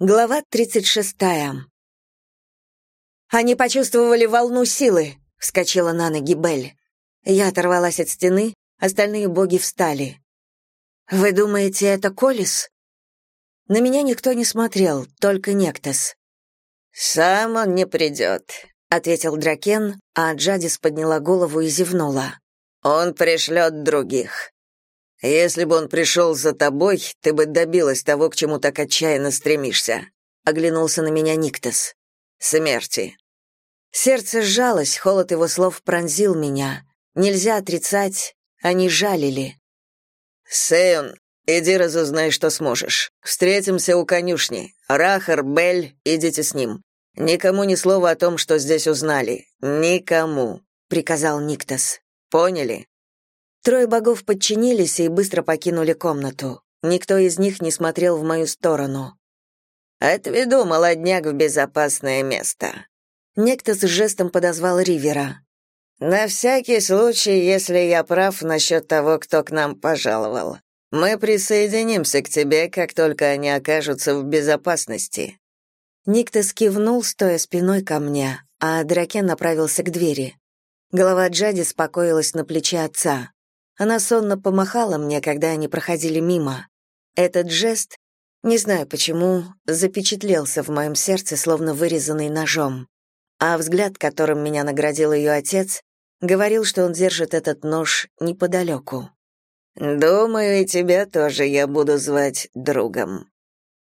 Глава 36. Они почувствовали волну силы, вскочила на ноги Бель. Я оторвалась от стены, остальные боги встали. Вы думаете, это Колис? На меня никто не смотрел, только Нектас. Сам он не придет», — ответил Дракен, а Джадис подняла голову и зевнула. Он пришлет других. Если бы он пришел за тобой, ты бы добилась того, к чему так отчаянно стремишься, оглянулся на меня Никтас. Смерти. Сердце сжалось, холод его слов пронзил меня. Нельзя отрицать, они жалили. Сейон, иди разузнай, что сможешь. Встретимся у конюшни. Рахар, Бель, идите с ним. Никому ни слова о том, что здесь узнали. Никому, приказал Никтас. Поняли? Трое богов подчинились и быстро покинули комнату. Никто из них не смотрел в мою сторону. «Отведу молодняк в безопасное место». Некто с жестом подозвал Ривера. «На всякий случай, если я прав насчет того, кто к нам пожаловал. Мы присоединимся к тебе, как только они окажутся в безопасности». Никтос кивнул, стоя спиной ко мне, а Дракен направился к двери. Голова Джади спокоилась на плече отца. Она сонно помахала мне, когда они проходили мимо. Этот жест, не знаю почему, запечатлелся в моем сердце, словно вырезанный ножом. А взгляд, которым меня наградил ее отец, говорил, что он держит этот нож неподалеку. «Думаю, и тебя тоже я буду звать другом».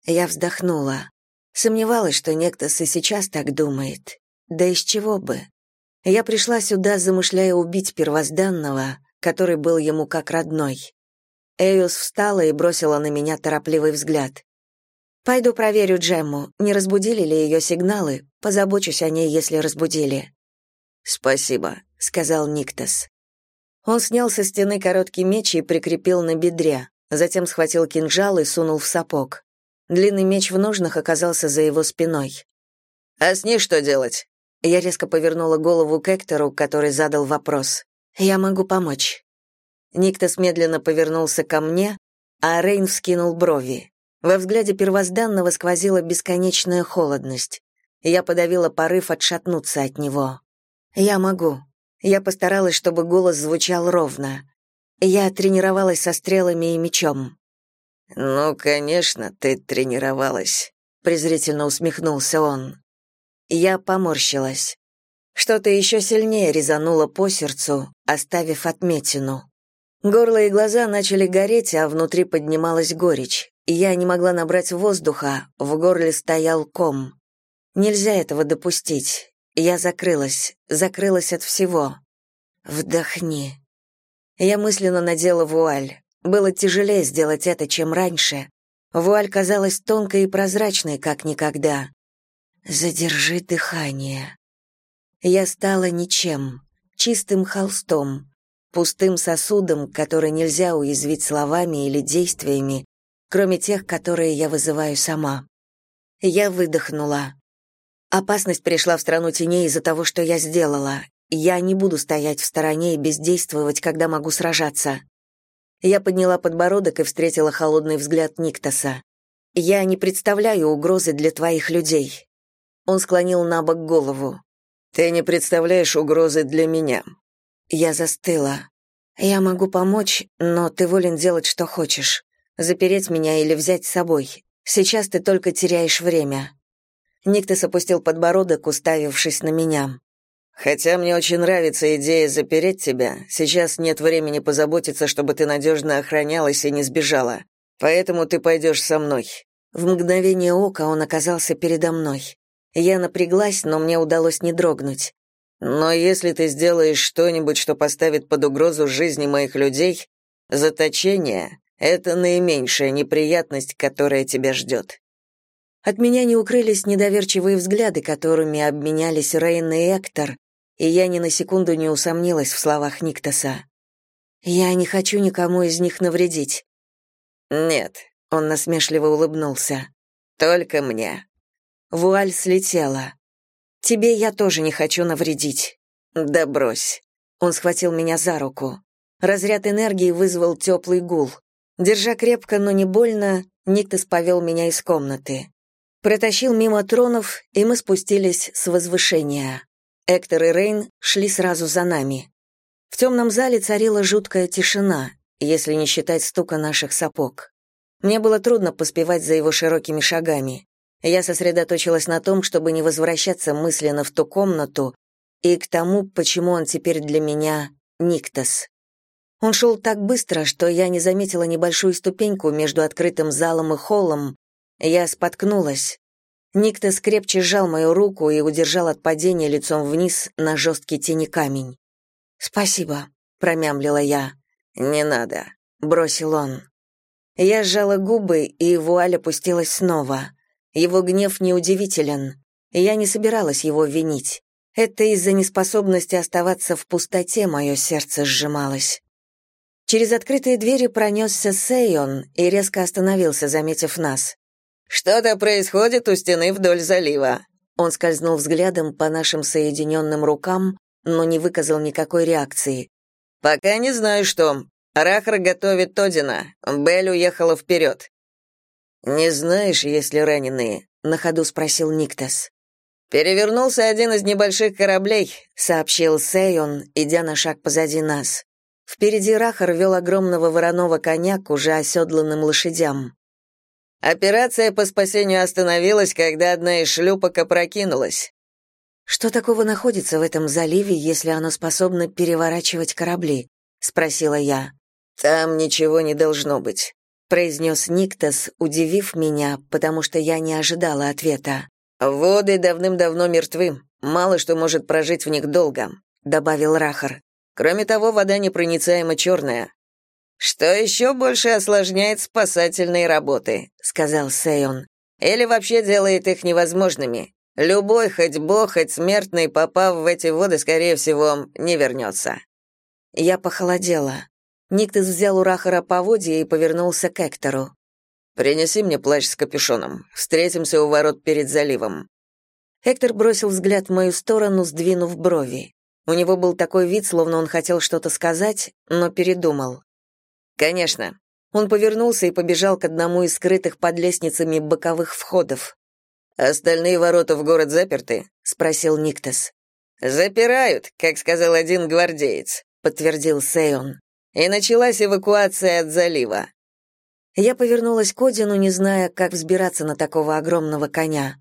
Я вздохнула. Сомневалась, что некто и сейчас так думает. Да из чего бы? Я пришла сюда, замышляя убить первозданного, который был ему как родной. Эйус встала и бросила на меня торопливый взгляд. «Пойду проверю Джемму, не разбудили ли ее сигналы, позабочусь о ней, если разбудили». «Спасибо», — сказал Никтас. Он снял со стены короткий меч и прикрепил на бедре, затем схватил кинжал и сунул в сапог. Длинный меч в ножнах оказался за его спиной. «А с ней что делать?» Я резко повернула голову к Эктору, который задал вопрос. Я могу помочь. Никтос медленно повернулся ко мне, а Рейн вскинул брови. Во взгляде первозданного сквозила бесконечная холодность. Я подавила порыв отшатнуться от него. Я могу. Я постаралась, чтобы голос звучал ровно. Я тренировалась со стрелами и мечом. Ну, конечно, ты тренировалась, презрительно усмехнулся он. Я поморщилась. Что-то еще сильнее резануло по сердцу, оставив отметину. Горло и глаза начали гореть, а внутри поднималась горечь. Я не могла набрать воздуха, в горле стоял ком. Нельзя этого допустить. Я закрылась, закрылась от всего. Вдохни. Я мысленно надела вуаль. Было тяжелее сделать это, чем раньше. Вуаль казалась тонкой и прозрачной, как никогда. Задержи дыхание. Я стала ничем, чистым холстом, пустым сосудом, который нельзя уязвить словами или действиями, кроме тех, которые я вызываю сама. Я выдохнула. Опасность пришла в страну теней из-за того, что я сделала. Я не буду стоять в стороне и бездействовать, когда могу сражаться. Я подняла подбородок и встретила холодный взгляд Никтоса. Я не представляю угрозы для твоих людей. Он склонил на бок голову. Ты не представляешь угрозы для меня. Я застыла. Я могу помочь, но ты волен делать, что хочешь. Запереть меня или взять с собой. Сейчас ты только теряешь время. Никтос опустил подбородок, уставившись на меня. Хотя мне очень нравится идея запереть тебя, сейчас нет времени позаботиться, чтобы ты надежно охранялась и не сбежала. Поэтому ты пойдешь со мной. В мгновение ока он оказался передо мной. Я напряглась, но мне удалось не дрогнуть. Но если ты сделаешь что-нибудь, что поставит под угрозу жизни моих людей, заточение — это наименьшая неприятность, которая тебя ждет». От меня не укрылись недоверчивые взгляды, которыми обменялись Рейн и Эктор, и я ни на секунду не усомнилась в словах Никтоса. «Я не хочу никому из них навредить». «Нет», — он насмешливо улыбнулся, — «только мне». Вуаль слетела. «Тебе я тоже не хочу навредить». «Да брось». Он схватил меня за руку. Разряд энергии вызвал теплый гул. Держа крепко, но не больно, Никтос повел меня из комнаты. Протащил мимо тронов, и мы спустились с возвышения. Эктор и Рейн шли сразу за нами. В темном зале царила жуткая тишина, если не считать стука наших сапог. Мне было трудно поспевать за его широкими шагами. Я сосредоточилась на том, чтобы не возвращаться мысленно в ту комнату и к тому, почему он теперь для меня Никтос. Он шел так быстро, что я не заметила небольшую ступеньку между открытым залом и холлом. Я споткнулась. Никтос крепче сжал мою руку и удержал от падения лицом вниз на жесткий тени камень. «Спасибо», — промямлила я. «Не надо», — бросил он. Я сжала губы, и вуаль опустилась снова. Его гнев неудивителен. Я не собиралась его винить. Это из-за неспособности оставаться в пустоте мое сердце сжималось. Через открытые двери пронесся Сейон и резко остановился, заметив нас. «Что-то происходит у стены вдоль залива». Он скользнул взглядом по нашим соединенным рукам, но не выказал никакой реакции. «Пока не знаю, что. Рахар готовит Тодина. Белль уехала вперед». «Не знаешь, есть ли раненые?» — на ходу спросил Никтас. «Перевернулся один из небольших кораблей», — сообщил Сейон, идя на шаг позади нас. Впереди Рахар вел огромного вороного коня к уже оседланным лошадям. Операция по спасению остановилась, когда одна из шлюпок опрокинулась. Что такого находится в этом заливе, если оно способно переворачивать корабли? спросила я. Там ничего не должно быть, произнес Никтас, удивив меня, потому что я не ожидала ответа. Воды давным-давно мертвы, мало что может прожить в них долго, добавил Рахар. Кроме того, вода непроницаемо черная. Что еще больше осложняет спасательные работы, сказал Сейон. Или вообще делает их невозможными. Любой, хоть бог, хоть смертный, попав в эти воды, скорее всего, не вернется». Я похолодела. Никтес взял у Рахара поводья и повернулся к Эктору. «Принеси мне плащ с капюшоном. Встретимся у ворот перед заливом». Эктор бросил взгляд в мою сторону, сдвинув брови. У него был такой вид, словно он хотел что-то сказать, но передумал. «Конечно». Он повернулся и побежал к одному из скрытых под лестницами боковых входов. «Остальные ворота в город заперты?» — спросил Никтас. «Запирают, как сказал один гвардеец», — подтвердил Сейон. «И началась эвакуация от залива». Я повернулась к Одину, не зная, как взбираться на такого огромного коня.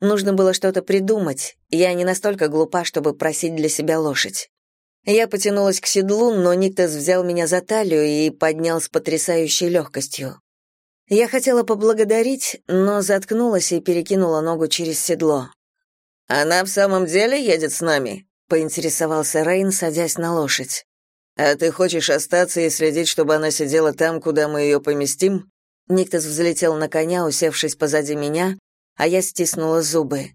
Нужно было что-то придумать, я не настолько глупа, чтобы просить для себя лошадь. Я потянулась к седлу, но Никтас взял меня за талию и поднял с потрясающей легкостью. Я хотела поблагодарить, но заткнулась и перекинула ногу через седло. «Она в самом деле едет с нами?» — поинтересовался Рейн, садясь на лошадь. «А ты хочешь остаться и следить, чтобы она сидела там, куда мы ее поместим?» Никтас взлетел на коня, усевшись позади меня, а я стиснула зубы.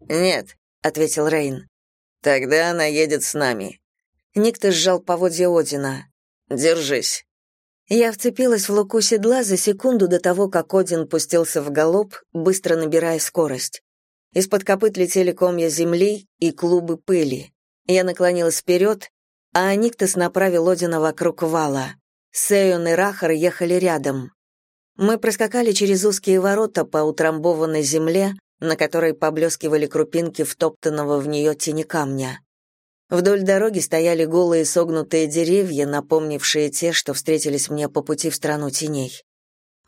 «Нет», — ответил Рейн. «Тогда она едет с нами». Никто сжал поводья Одина. «Держись». Я вцепилась в луку седла за секунду до того, как Один пустился в галоп, быстро набирая скорость. Из-под копыт летели комья земли и клубы пыли. Я наклонилась вперед, а Никтос направил Одина вокруг вала. Сейон и Рахар ехали рядом. Мы проскакали через узкие ворота по утрамбованной земле, на которой поблескивали крупинки втоптанного в нее тени камня. Вдоль дороги стояли голые согнутые деревья, напомнившие те, что встретились мне по пути в страну теней.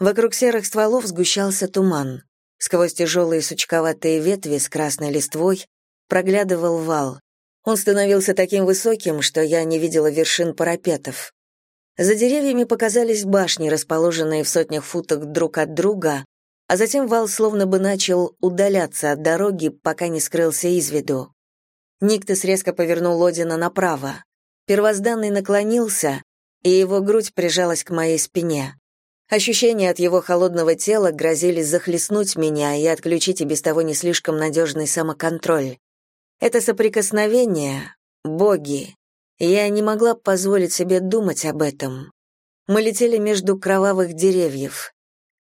Вокруг серых стволов сгущался туман. Сквозь тяжелые сучковатые ветви с красной листвой проглядывал вал. Он становился таким высоким, что я не видела вершин парапетов. За деревьями показались башни, расположенные в сотнях футах друг от друга, а затем вал словно бы начал удаляться от дороги, пока не скрылся из виду. Никтес резко повернул Одина направо. Первозданный наклонился, и его грудь прижалась к моей спине. Ощущения от его холодного тела грозили захлестнуть меня и отключить и без того не слишком надежный самоконтроль. Это соприкосновение — боги, я не могла позволить себе думать об этом. Мы летели между кровавых деревьев.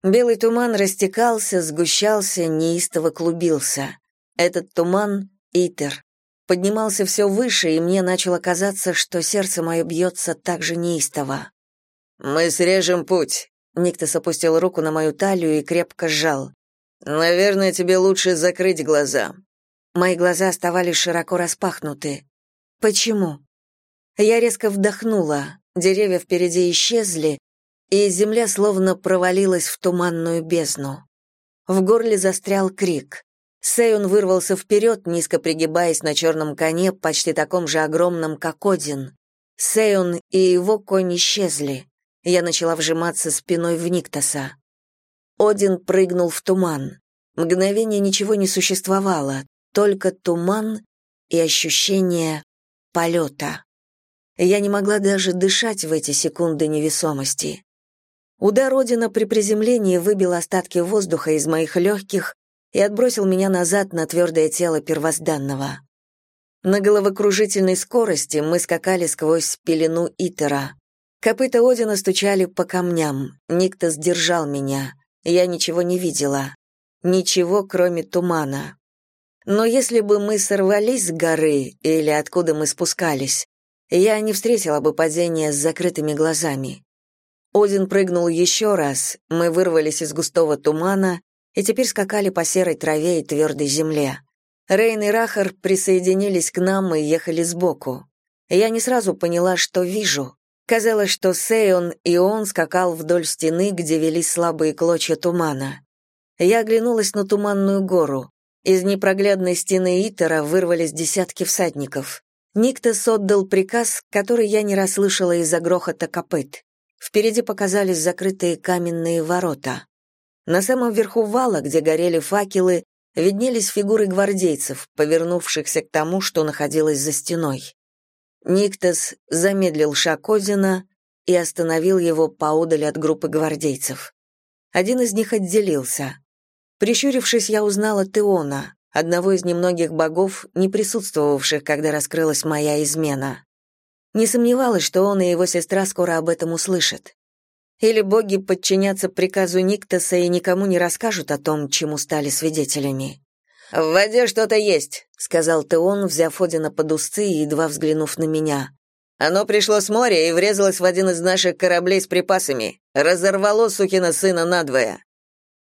Белый туман растекался, сгущался, неистово клубился. Этот туман — Итер. Поднимался все выше, и мне начало казаться, что сердце мое бьется так же неистово. «Мы срежем путь», Никтос опустил руку на мою талию и крепко сжал. Наверное, тебе лучше закрыть глаза. Мои глаза оставались широко распахнуты. Почему? Я резко вдохнула. Деревья впереди исчезли, и земля словно провалилась в туманную бездну. В горле застрял крик. Сейон вырвался вперед, низко пригибаясь на черном коне, почти таком же огромном, как Один. Сейон и его конь исчезли. Я начала вжиматься спиной в Никтоса. Один прыгнул в туман. Мгновение ничего не существовало, только туман и ощущение полета. Я не могла даже дышать в эти секунды невесомости. Удар Одина при приземлении выбил остатки воздуха из моих легких и отбросил меня назад на твердое тело первозданного. На головокружительной скорости мы скакали сквозь пелену Итера. Копыта Одина стучали по камням. Никто сдержал меня. Я ничего не видела. Ничего, кроме тумана. Но если бы мы сорвались с горы или откуда мы спускались, я не встретила бы падение с закрытыми глазами. Один прыгнул еще раз, мы вырвались из густого тумана и теперь скакали по серой траве и твердой земле. Рейн и Рахар присоединились к нам и ехали сбоку. Я не сразу поняла, что вижу. Казалось, что Сейон и он скакал вдоль стены, где велись слабые клочья тумана. Я оглянулась на туманную гору. Из непроглядной стены Итера вырвались десятки всадников. Никтос отдал приказ, который я не расслышала из-за грохота копыт. Впереди показались закрытые каменные ворота. На самом верху вала, где горели факелы, виднелись фигуры гвардейцев, повернувшихся к тому, что находилось за стеной. Никтос замедлил шаг Озина и остановил его поодаль от группы гвардейцев. Один из них отделился. Прищурившись, я узнала Теона, одного из немногих богов, не присутствовавших, когда раскрылась моя измена. Не сомневалась, что он и его сестра скоро об этом услышат. Или боги подчинятся приказу Никтоса и никому не расскажут о том, чему стали свидетелями. «В воде что-то есть», — сказал Теон, взяв Одина под узцы и едва взглянув на меня. «Оно пришло с моря и врезалось в один из наших кораблей с припасами. Разорвало сукина сына надвое».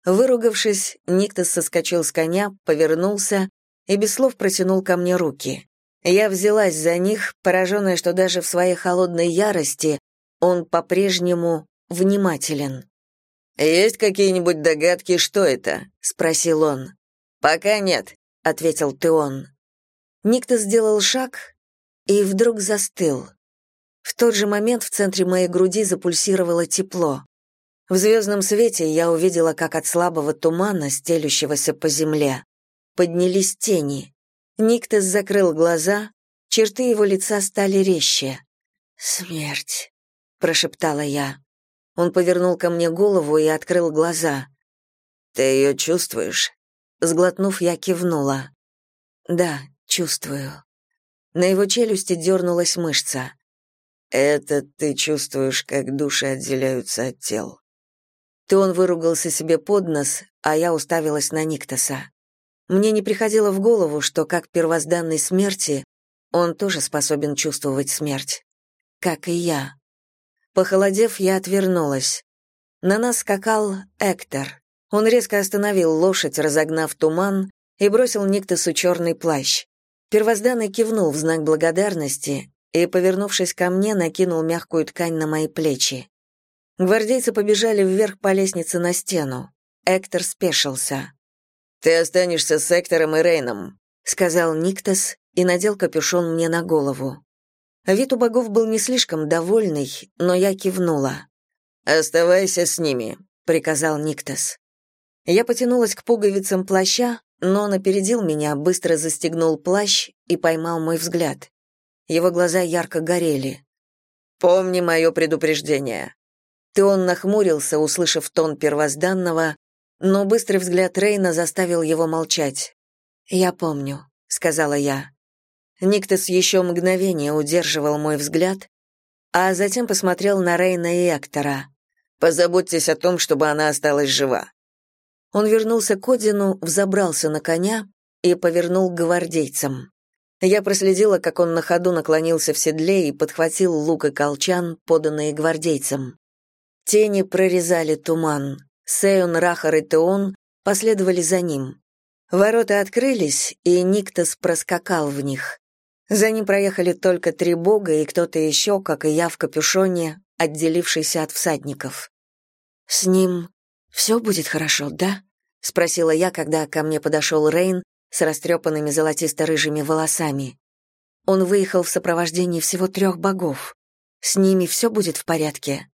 Выругавшись, Никтос соскочил с коня, повернулся и без слов протянул ко мне руки. Я взялась за них, пораженная, что даже в своей холодной ярости он по-прежнему внимателен. «Есть какие-нибудь догадки, что это?» — спросил он. «Пока нет», — ответил Теон. Никто сделал шаг и вдруг застыл. В тот же момент в центре моей груди запульсировало тепло. В звездном свете я увидела, как от слабого тумана, стелющегося по земле, поднялись тени. Никтес закрыл глаза, черты его лица стали резче. «Смерть», — прошептала я. Он повернул ко мне голову и открыл глаза. «Ты ее чувствуешь?» Сглотнув, я кивнула. «Да, чувствую». На его челюсти дернулась мышца. «Это ты чувствуешь, как души отделяются от тел». Ты он выругался себе под нос, а я уставилась на Никтоса. Мне не приходило в голову, что как первозданной смерти он тоже способен чувствовать смерть. Как и я. Похолодев, я отвернулась. На нас скакал Эктор. Он резко остановил лошадь, разогнав туман, и бросил Никтосу черный плащ. Первозданный кивнул в знак благодарности и, повернувшись ко мне, накинул мягкую ткань на мои плечи. Гвардейцы побежали вверх по лестнице на стену. Эктор спешился. «Ты останешься с Эктором и Рейном», — сказал Никтос и надел капюшон мне на голову. Вид у богов был не слишком довольный, но я кивнула. «Оставайся с ними», — приказал Никтос. Я потянулась к пуговицам плаща, но он опередил меня, быстро застегнул плащ и поймал мой взгляд. Его глаза ярко горели. «Помни мое предупреждение». Ты он нахмурился, услышав тон первозданного, но быстрый взгляд Рейна заставил его молчать. «Я помню», — сказала я. Никтос еще мгновение удерживал мой взгляд, а затем посмотрел на Рейна и Эктора. «Позаботьтесь о том, чтобы она осталась жива». Он вернулся к Одину, взобрался на коня и повернул к гвардейцам. Я проследила, как он на ходу наклонился в седле и подхватил лук и колчан, поданные гвардейцам. Тени прорезали туман. Сеон, Рахар и Теон последовали за ним. Ворота открылись, и Никтос проскакал в них. За ним проехали только три бога и кто-то еще, как и я в капюшоне, отделившийся от всадников. «С ним все будет хорошо, да?» — спросила я, когда ко мне подошел Рейн с растрепанными золотисто-рыжими волосами. Он выехал в сопровождении всего трех богов. С ними все будет в порядке.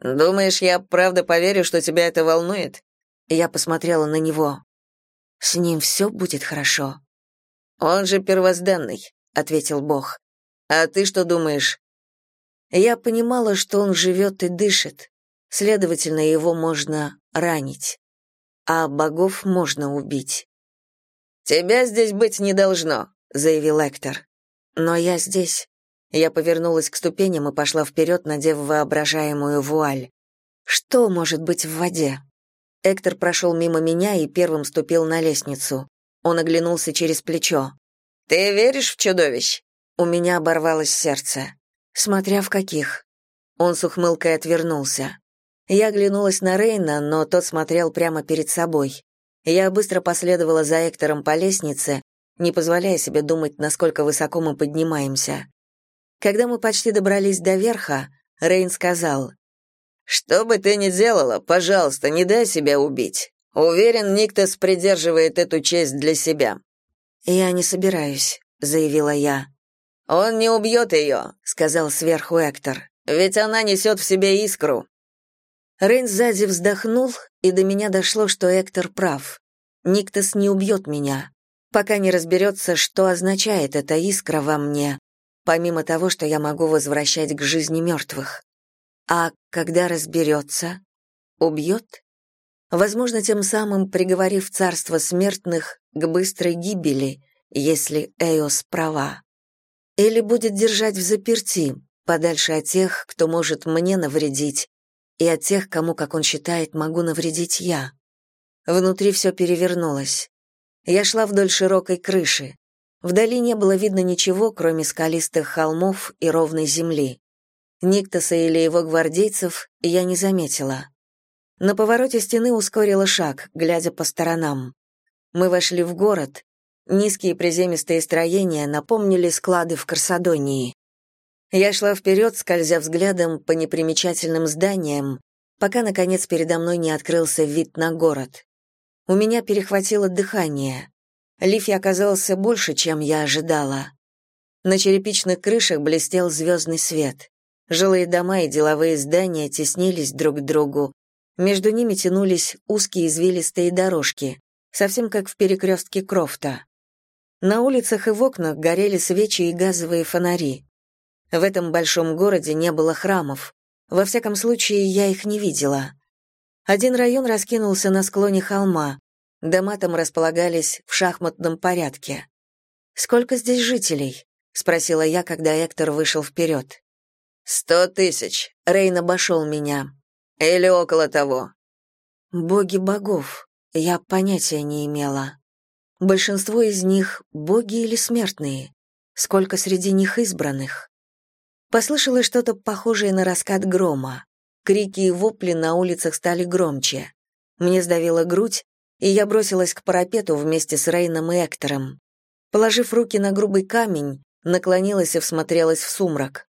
«Думаешь, я правда поверю, что тебя это волнует?» Я посмотрела на него. «С ним все будет хорошо». «Он же первозданный», — ответил Бог. «А ты что думаешь?» Я понимала, что он живет и дышит, следовательно, его можно ранить, а богов можно убить. «Тебя здесь быть не должно», — заявил Эктор. «Но я здесь». Я повернулась к ступеням и пошла вперед, надев воображаемую вуаль. Что может быть в воде? Эктор прошел мимо меня и первым ступил на лестницу. Он оглянулся через плечо. «Ты веришь в чудовищ?» У меня оборвалось сердце. Смотря в каких. Он с ухмылкой отвернулся. Я оглянулась на Рейна, но тот смотрел прямо перед собой. Я быстро последовала за Эктором по лестнице, не позволяя себе думать, насколько высоко мы поднимаемся. Когда мы почти добрались до верха, Рейн сказал, «Что бы ты ни делала, пожалуйста, не дай себя убить. Уверен, Никтос придерживает эту честь для себя». «Я не собираюсь», — заявила я. «Он не убьет ее», — сказал сверху Эктор, «ведь она несет в себе искру. Рейн сзади вздохнул, и до меня дошло, что Эктор прав. Никтос не убьет меня, пока не разберется, что означает эта искра во мне, помимо того, что я могу возвращать к жизни мертвых. А когда разберется, убьет? Возможно, тем самым приговорив царство смертных к быстрой гибели, если Эос права. Или будет держать в заперти, подальше от тех, кто может мне навредить, и от тех, кому, как он считает, могу навредить я. Внутри все перевернулось. Я шла вдоль широкой крыши. Вдали не было видно ничего, кроме скалистых холмов и ровной земли. Никтоса или его гвардейцев я не заметила. На повороте стены ускорила шаг, глядя по сторонам. Мы вошли в город. Низкие приземистые строения напомнили склады в Корсадонии. Я шла вперед, скользя взглядом по непримечательным зданиям, пока, наконец, передо мной не открылся вид на город. У меня перехватило дыхание. Лифи оказался больше, чем я ожидала. На черепичных крышах блестел звездный свет. Жилые дома и деловые здания теснились друг к другу. Между ними тянулись узкие извилистые дорожки, совсем как в перекрестке Крофта. На улицах и в окнах горели свечи и газовые фонари. В этом большом городе не было храмов. Во всяком случае, я их не видела. Один район раскинулся на склоне холма. Дома там располагались в шахматном порядке. «Сколько здесь жителей?» — спросила я, когда Эктор вышел вперед. «Сто тысяч. Рейн обошел меня. Или около того». «Боги богов. Я понятия не имела. Большинство из них — боги или смертные. Сколько среди них избранных?» Послышалось что-то похожее на раскат грома. Крики и вопли на улицах стали громче. Мне сдавила грудь, и я бросилась к парапету вместе с Рейном и Эктором. Положив руки на грубый камень, наклонилась и всмотрелась в сумрак.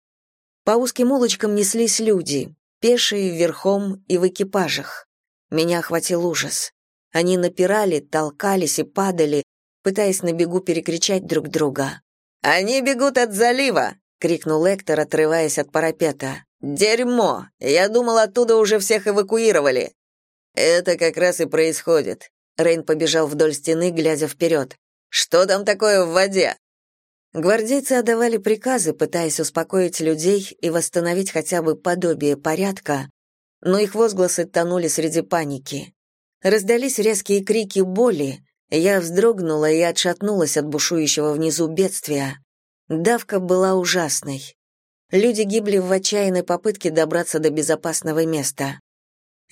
По узким улочкам неслись люди, пешие, верхом и в экипажах. Меня охватил ужас. Они напирали, толкались и падали, пытаясь на бегу перекричать друг друга. «Они бегут от залива!» крикнул Эктор, отрываясь от парапета. Дерьмо! Я думал, оттуда уже всех эвакуировали. Это как раз и происходит. Рейн побежал вдоль стены, глядя вперед. Что там такое в воде? Гвардейцы отдавали приказы, пытаясь успокоить людей и восстановить хотя бы подобие порядка, но их возгласы тонули среди паники. Раздались резкие крики боли, я вздрогнула и отшатнулась от бушующего внизу бедствия. Давка была ужасной. Люди гибли в отчаянной попытке добраться до безопасного места.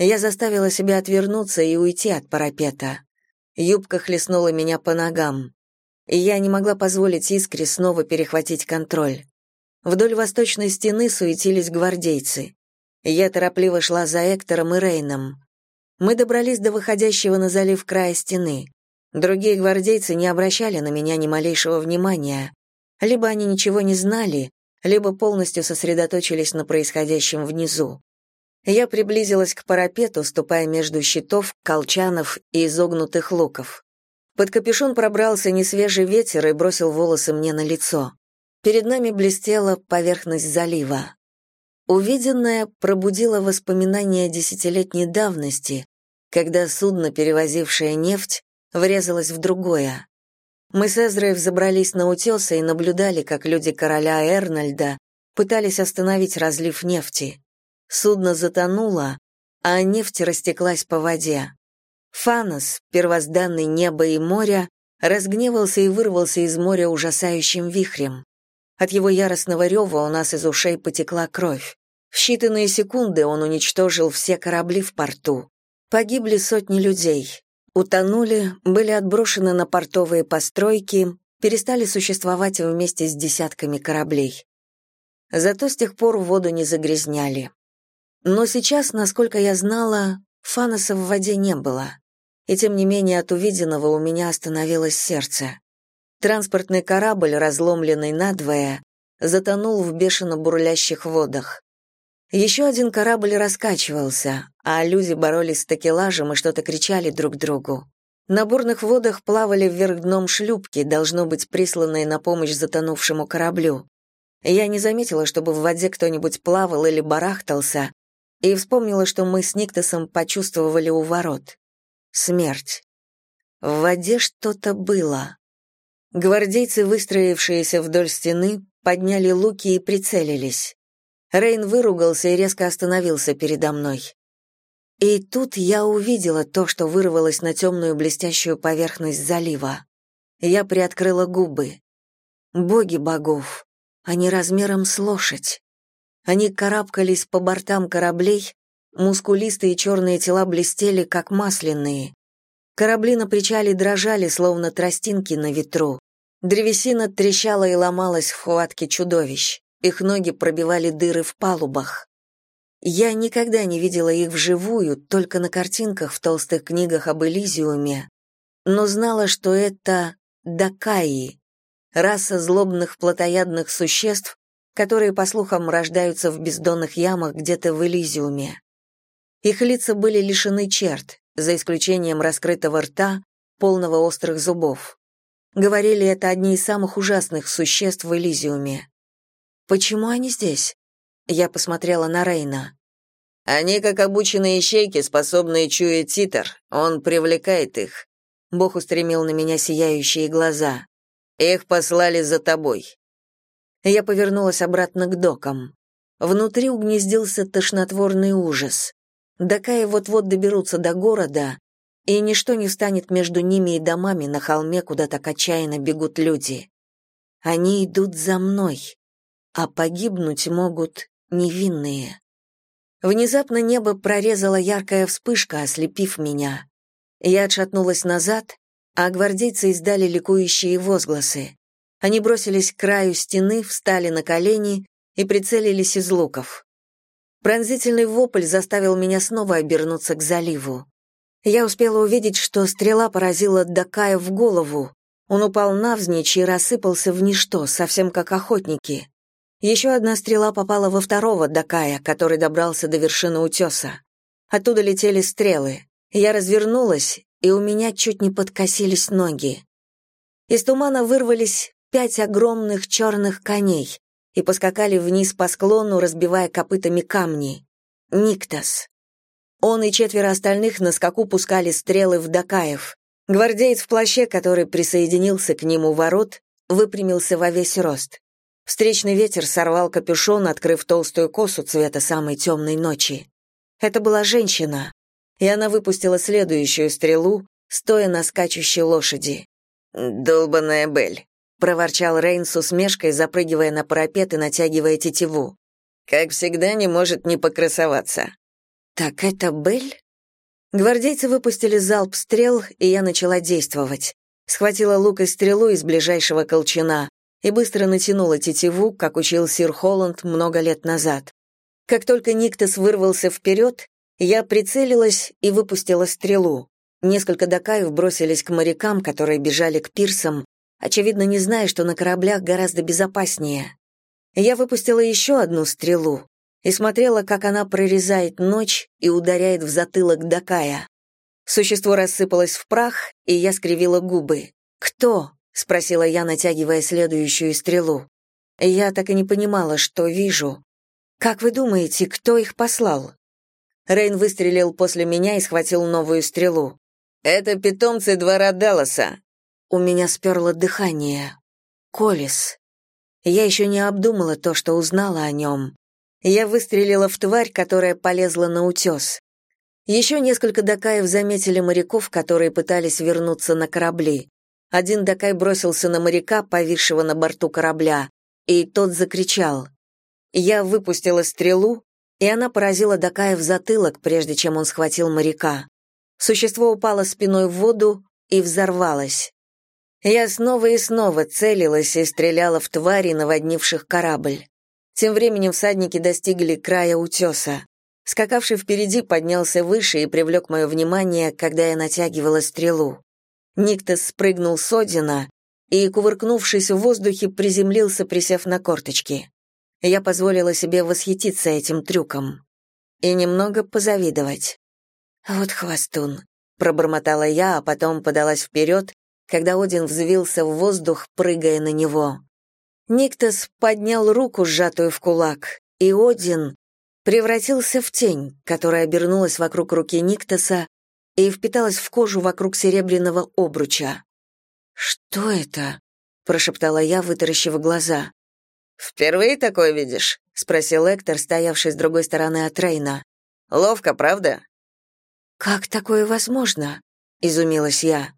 Я заставила себя отвернуться и уйти от парапета. Юбка хлестнула меня по ногам. И я не могла позволить Искре снова перехватить контроль. Вдоль восточной стены суетились гвардейцы. Я торопливо шла за Эктором и Рейном. Мы добрались до выходящего на залив края стены. Другие гвардейцы не обращали на меня ни малейшего внимания. Либо они ничего не знали, либо полностью сосредоточились на происходящем внизу. Я приблизилась к парапету, ступая между щитов, колчанов и изогнутых луков. Под капюшон пробрался несвежий ветер и бросил волосы мне на лицо. Перед нами блестела поверхность залива. Увиденное пробудило воспоминания десятилетней давности, когда судно, перевозившее нефть, врезалось в другое. Мы с Эзрой взобрались на утесы и наблюдали, как люди короля Эрнольда пытались остановить разлив нефти. Судно затонуло, а нефть растеклась по воде. Фанос, первозданный неба и моря, разгневался и вырвался из моря ужасающим вихрем. От его яростного рева у нас из ушей потекла кровь. В считанные секунды он уничтожил все корабли в порту. Погибли сотни людей, утонули, были отброшены на портовые постройки, перестали существовать вместе с десятками кораблей. Зато с тех пор воду не загрязняли. Но сейчас, насколько я знала, фаноса в воде не было. И тем не менее от увиденного у меня остановилось сердце. Транспортный корабль, разломленный надвое, затонул в бешено бурлящих водах. Еще один корабль раскачивался, а люди боролись с такелажем и что-то кричали друг другу. На бурных водах плавали вверх дном шлюпки, должно быть присланные на помощь затонувшему кораблю. Я не заметила, чтобы в воде кто-нибудь плавал или барахтался, и вспомнила, что мы с Никтосом почувствовали у ворот. Смерть. В воде что-то было. Гвардейцы, выстроившиеся вдоль стены, подняли луки и прицелились. Рейн выругался и резко остановился передо мной. И тут я увидела то, что вырвалось на темную блестящую поверхность залива. Я приоткрыла губы. Боги богов, они размером с лошадь. Они карабкались по бортам кораблей, мускулистые черные тела блестели, как масляные. Корабли на причале дрожали, словно тростинки на ветру. Древесина трещала и ломалась в хватке чудовищ. Их ноги пробивали дыры в палубах. Я никогда не видела их вживую, только на картинках в толстых книгах об Элизиуме, но знала, что это дакаи, раса злобных плотоядных существ, которые, по слухам, рождаются в бездонных ямах где-то в Элизиуме. Их лица были лишены черт, за исключением раскрытого рта, полного острых зубов. Говорили, это одни из самых ужасных существ в Элизиуме. Почему они здесь? Я посмотрела на Рейна. Они как обученные ищейки, способные чуять титр. Он привлекает их. Бог устремил на меня сияющие глаза. Их послали за тобой. Я повернулась обратно к докам. Внутри угнездился тошнотворный ужас. Дакаи вот-вот доберутся до города, и ничто не встанет между ними и домами на холме, куда так отчаянно бегут люди. Они идут за мной а погибнуть могут невинные. Внезапно небо прорезала яркая вспышка, ослепив меня. Я отшатнулась назад, а гвардейцы издали ликующие возгласы. Они бросились к краю стены, встали на колени и прицелились из луков. Пронзительный вопль заставил меня снова обернуться к заливу. Я успела увидеть, что стрела поразила Дакая в голову. Он упал навзничь и рассыпался в ничто, совсем как охотники. Еще одна стрела попала во второго Дакая, который добрался до вершины утеса. Оттуда летели стрелы. Я развернулась, и у меня чуть не подкосились ноги. Из тумана вырвались пять огромных черных коней и поскакали вниз по склону, разбивая копытами камни. Никтас. Он и четверо остальных на скаку пускали стрелы в Дакаев. Гвардеец в плаще, который присоединился к нему ворот, выпрямился во весь рост. Встречный ветер сорвал капюшон, открыв толстую косу цвета самой темной ночи. Это была женщина, и она выпустила следующую стрелу, стоя на скачущей лошади. «Долбаная Бель», — проворчал Рейн с усмешкой, запрыгивая на парапет и натягивая тетиву. «Как всегда, не может не покрасоваться». «Так это Бель?» Гвардейцы выпустили залп стрел, и я начала действовать. Схватила лук и стрелу из ближайшего колчана, и быстро натянула тетиву, как учил сир Холланд много лет назад. Как только Никтос вырвался вперед, Я прицелилась и выпустила стрелу. Несколько дакаев бросились к морякам, которые бежали к пирсам, очевидно, не зная, что на кораблях гораздо безопаснее. Я выпустила еще одну стрелу и смотрела, как она прорезает ночь и ударяет в затылок Дакая. Существо рассыпалось в прах, и я скривила губы. «Кто?» — спросила я, натягивая следующую стрелу. Я так и не понимала, что вижу. «Как вы думаете, кто их послал?» Рейн выстрелил после меня и схватил новую стрелу. «Это питомцы двора Далласа». У меня сперло дыхание. Колес. Я еще не обдумала то, что узнала о нем. Я выстрелила в тварь, которая полезла на утес. Еще несколько дакаев заметили моряков, которые пытались вернуться на корабли. Один дакай бросился на моряка, повисшего на борту корабля, и тот закричал. Я выпустила стрелу, и она поразила дакая в затылок, прежде чем он схватил моряка. Существо упало спиной в воду и взорвалось. Я снова и снова целилась и стреляла в твари, наводнивших корабль. Тем временем всадники достигли края утеса. Скакавший впереди поднялся выше и привлек мое внимание, когда я натягивала стрелу. Никтос спрыгнул с Одина и, кувыркнувшись в воздухе, приземлился, присев на корточки. Я позволила себе восхититься этим трюком и немного позавидовать. «Вот хвостун», — пробормотала я, а потом подалась вперед, когда Один взвился в воздух, прыгая на него. Никтос поднял руку, сжатую в кулак, и Один превратился в тень, которая обернулась вокруг руки Никтоса и впиталась в кожу вокруг серебряного обруча. «Что это?» — прошептала я, вытаращив глаза. «Впервые такое видишь?» — спросил Эктор, стоявший с другой стороны от Рейна. «Ловко, правда?» «Как такое возможно?» — изумилась я.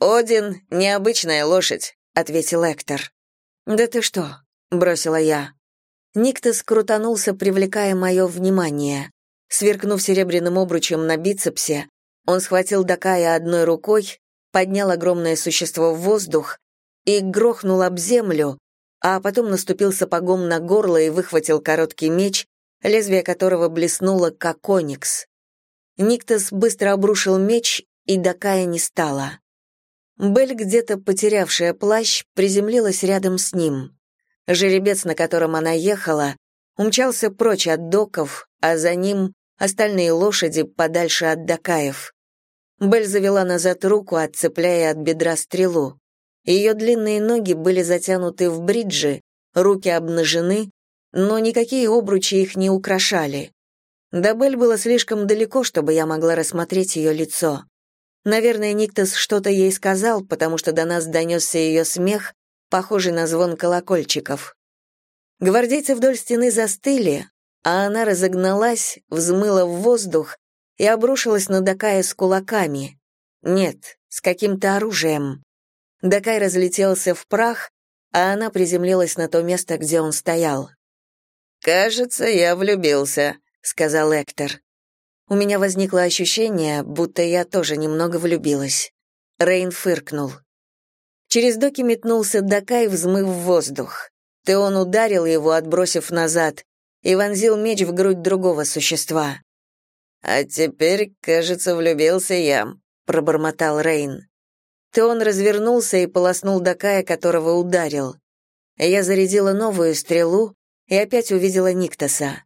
«Один — необычная лошадь», — ответил Эктор. «Да ты что?» — бросила я. Никтос крутанулся, привлекая мое внимание. Сверкнув серебряным обручем на бицепсе, он схватил Дакая одной рукой, поднял огромное существо в воздух и грохнул об землю, а потом наступил сапогом на горло и выхватил короткий меч, лезвие которого блеснуло, как оникс. Никтос быстро обрушил меч, и Дакая не стало. Бель, где-то потерявшая плащ, приземлилась рядом с ним. Жеребец, на котором она ехала, умчался прочь от доков, а за ним остальные лошади подальше от дакаев. Бель завела назад руку, отцепляя от бедра стрелу. Ее длинные ноги были затянуты в бриджи, руки обнажены, но никакие обручи их не украшали. До Бель было слишком далеко, чтобы я могла рассмотреть ее лицо. Наверное, Никтос что-то ей сказал, потому что до нас донесся ее смех, похожий на звон колокольчиков. Гвардейцы вдоль стены застыли, а она разогналась, взмыла в воздух и обрушилась на Дакая с кулаками. Нет, с каким-то оружием. Дакай разлетелся в прах, а она приземлилась на то место, где он стоял. «Кажется, я влюбился», — сказал Эктор. У меня возникло ощущение, будто я тоже немного влюбилась. Рейн фыркнул. Через доки метнулся Дакай, взмыв в воздух. Теон ударил его, отбросив назад, и вонзил меч в грудь другого существа. «А теперь, кажется, влюбился я», — пробормотал Рейн. Теон развернулся и полоснул Дакая, которого ударил. Я зарядила новую стрелу и опять увидела Никтоса.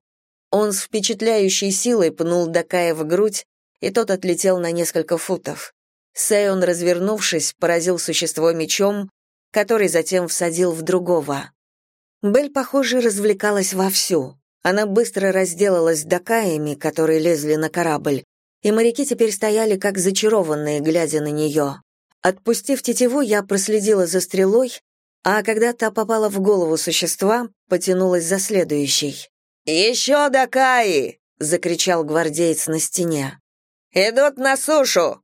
Он с впечатляющей силой пнул Дакая в грудь, и тот отлетел на несколько футов. Сейон, развернувшись, поразил существо мечом, который затем всадил в другого. Бель, похоже, развлекалась вовсю. Она быстро разделалась с дакаями, которые лезли на корабль, и моряки теперь стояли как зачарованные, глядя на нее. Отпустив тетиву, я проследила за стрелой, а когда та попала в голову существа, потянулась за следующей. «Еще Дакаи!» — закричал гвардеец на стене. «Идут на сушу!»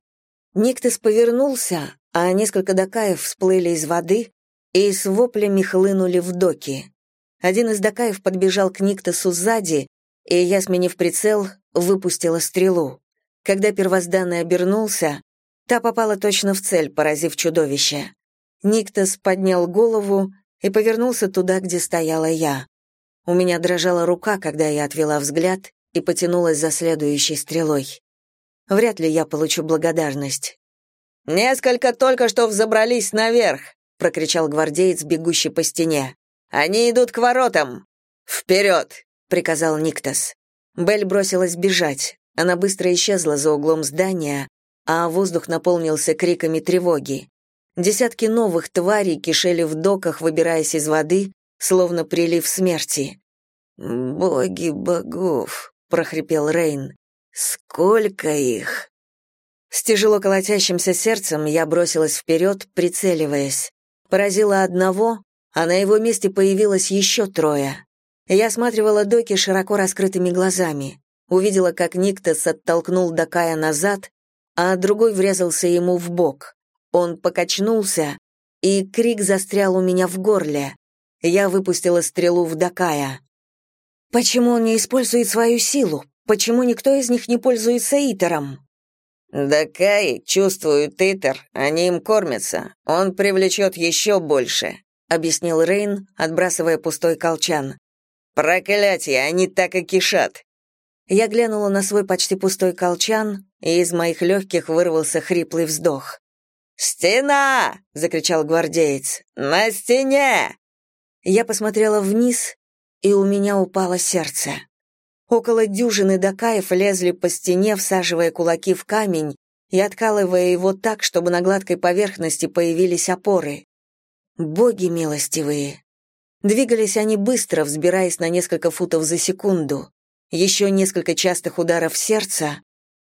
Никтес повернулся, а несколько Дакаев всплыли из воды и с воплями хлынули в доки. Один из Дакаев подбежал к Никтесу сзади, и я, сменив прицел, выпустила стрелу. Когда первозданный обернулся, та попала точно в цель, поразив чудовище. Никтес поднял голову и повернулся туда, где стояла я. У меня дрожала рука, когда я отвела взгляд и потянулась за следующей стрелой. Вряд ли я получу благодарность. «Несколько только что взобрались наверх!» — прокричал гвардеец, бегущий по стене. «Они идут к воротам! Вперед!» — приказал Никтас. Белль бросилась бежать. Она быстро исчезла за углом здания, а воздух наполнился криками тревоги. Десятки новых тварей кишели в доках, выбираясь из воды, словно прилив смерти. «Боги богов!» — прохрипел Рейн. «Сколько их!» С тяжело колотящимся сердцем я бросилась вперед, прицеливаясь. Поразила одного, а на его месте появилось еще трое. Я осматривала доки широко раскрытыми глазами. Увидела, как Никтас оттолкнул Дакая назад, а другой врезался ему в бок. Он покачнулся, и крик застрял у меня в горле. Я выпустила стрелу в Дакая. Почему он не использует свою силу? Почему никто из них не пользуется Итером? «Дакаи чувствуют Итер, они им кормятся. Он привлечет еще больше», — объяснил Рейн, отбрасывая пустой колчан. «Проклятие, они так и кишат!» Я глянула на свой почти пустой колчан, и из моих легких вырвался хриплый вздох. «Стена!» — закричал гвардеец. «На стене!» Я посмотрела вниз, и у меня упало сердце. Около дюжины дакаев лезли по стене, всаживая кулаки в камень и откалывая его так, чтобы на гладкой поверхности появились опоры. Боги милостивые! Двигались они быстро, взбираясь на несколько футов за секунду. Еще несколько частых ударов сердца,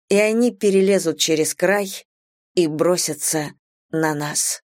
и они перелезут через край и бросятся на нас.